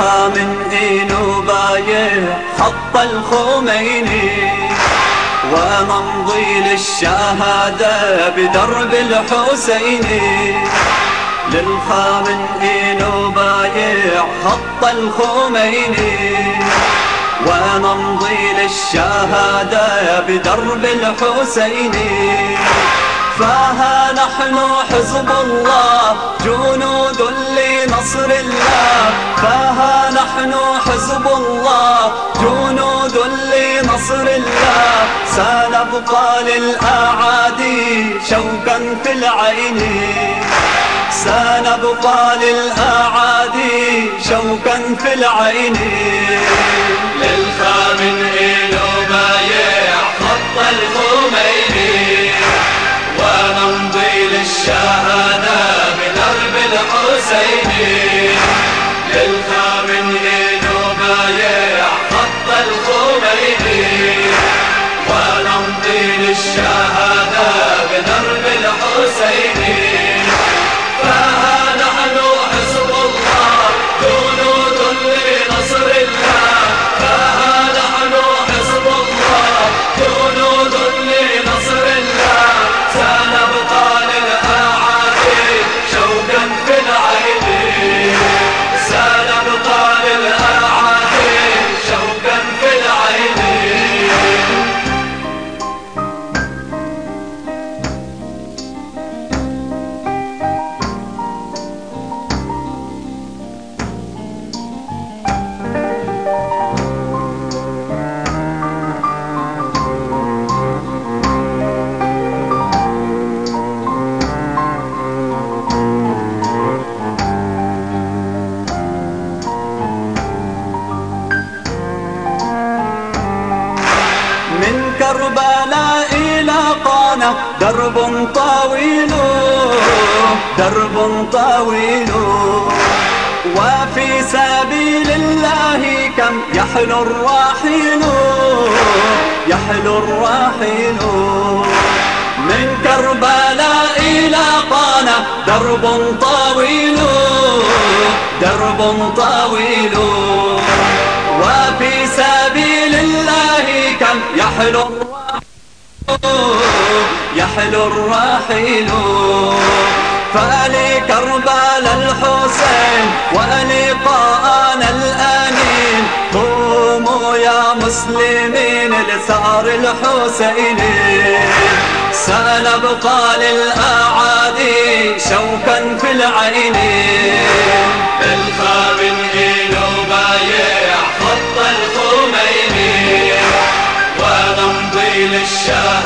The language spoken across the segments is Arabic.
من إينو بايع خط الخميني. وممضي للشهادة بدرب الحسيني. للخامن إينو بايع خط الخميني. ونمضي للشهادة بدرب الحسيني. فها نحن حزب الله جنود لنصر الله. فها نحن حزب الله جنود لنصر الله. سنبقى للأعادي شوكا في العين. سنبقى للأعادي شوكا في العين. للخامن الحسيني للخامن درب طويل درب طويل وفي سبيل الله كم يحلو الراحل يحلو الراحل من كربلاء إلى قانا درب طويل درب طويل وفي سبيل الله كم يحلو الراحل يحلو الراحل فلكربال الحسين ولقاءنا الأنين قوموا يا مسلمين لثأر الحسين. سنبقى للأعادي شوكا في العين. الخامن إلو بايع الخميني. ونمضي للشهادة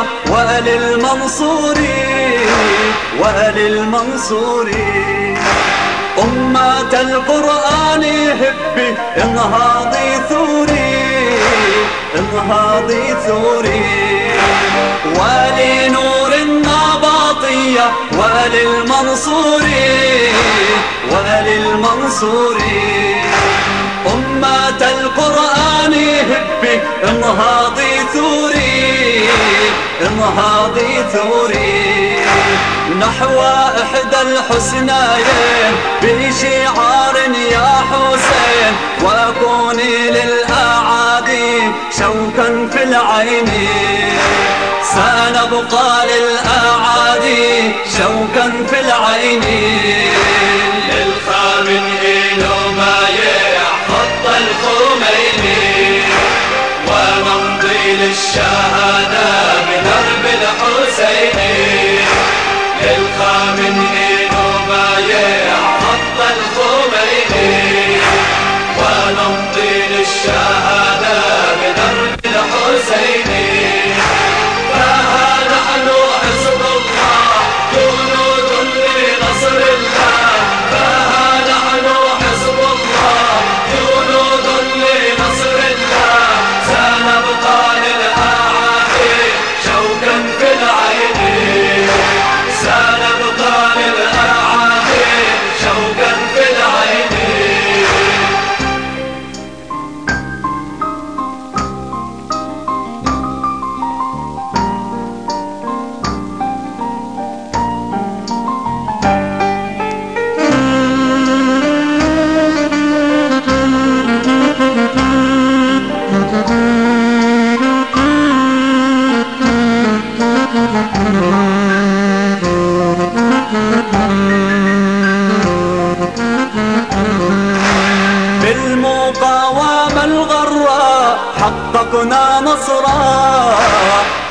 الباطية وللمنصوري وللمنصوري أمة القرآن هبي انهاضي ثوري. انهاضي ثوري ولنور النباطية وللمنصوري وللمنصوري أمة القرآن هبي انهاضي ثوري. انهاضي ثوري نحو إحدى الحسنيين بشعار يا حسين. وكوني للأعادي شوكا في العين. سنبقى للأعادي شوكا في العين. ونمضي للشهادة بدرب الحسيني للخامن إلو حققنا نصرا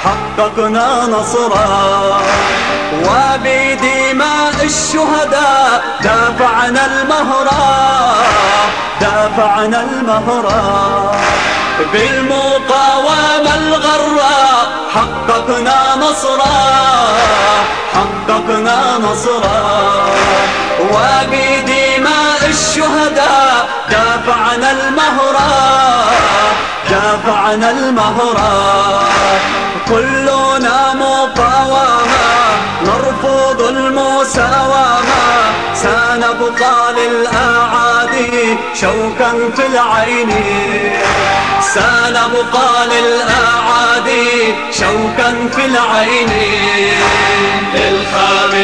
حققنا نصرا. وبدماء الشهداء دافعنا المهرا دافعنا المهرا. بالمقاومة الغراء حققنا نصرا حققنا نصرا. وبدماء الشهداء دافعنا المهرا. دافعنا المهرا كلنا مقاومة نرفض المساومة. سنبقى للأعادي شوكا في العين. سنبقى للأعادي شوكا في العين. للخامن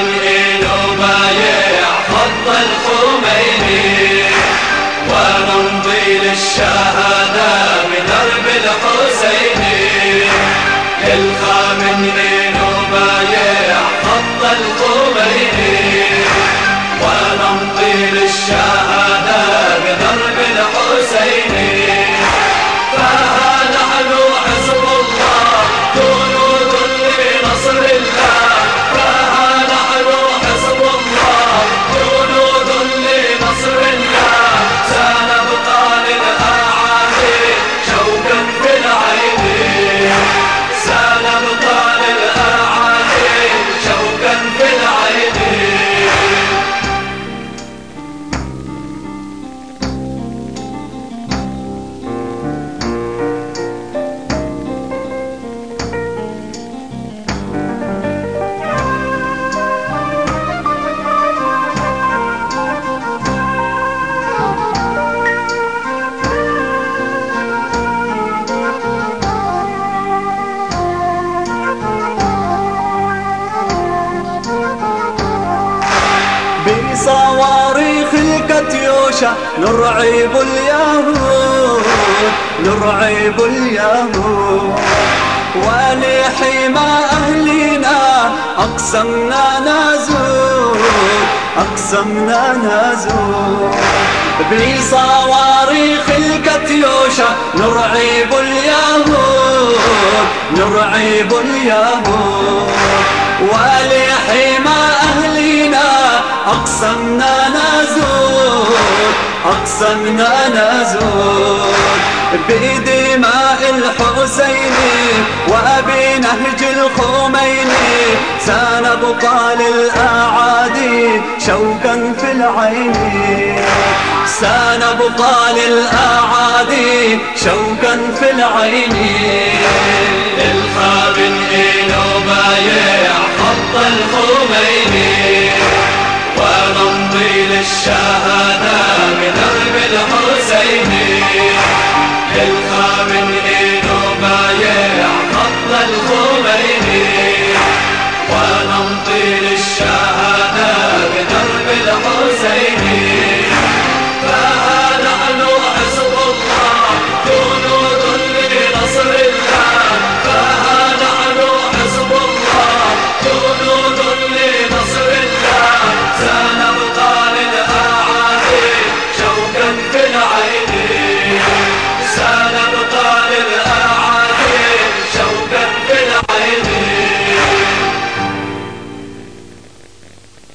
بصواريخ الكاتيوشا نرعب اليهود نرعب اليهود. ولحمى أهلنا أقسمنا نزول أقسمنا نزول. بصواريخ الكاتيوشا نرعب اليهود نرعب اليهود. ولحمى أهلنا أقسمنا نزول أقسمنا نزول. بإيدي دماء الحسين وأبي نهج الخميني سنبقى للأعادي شوقا في العين. سنبقى للأعادي شوقا في العين. الخاب إلو بايع خط الخميني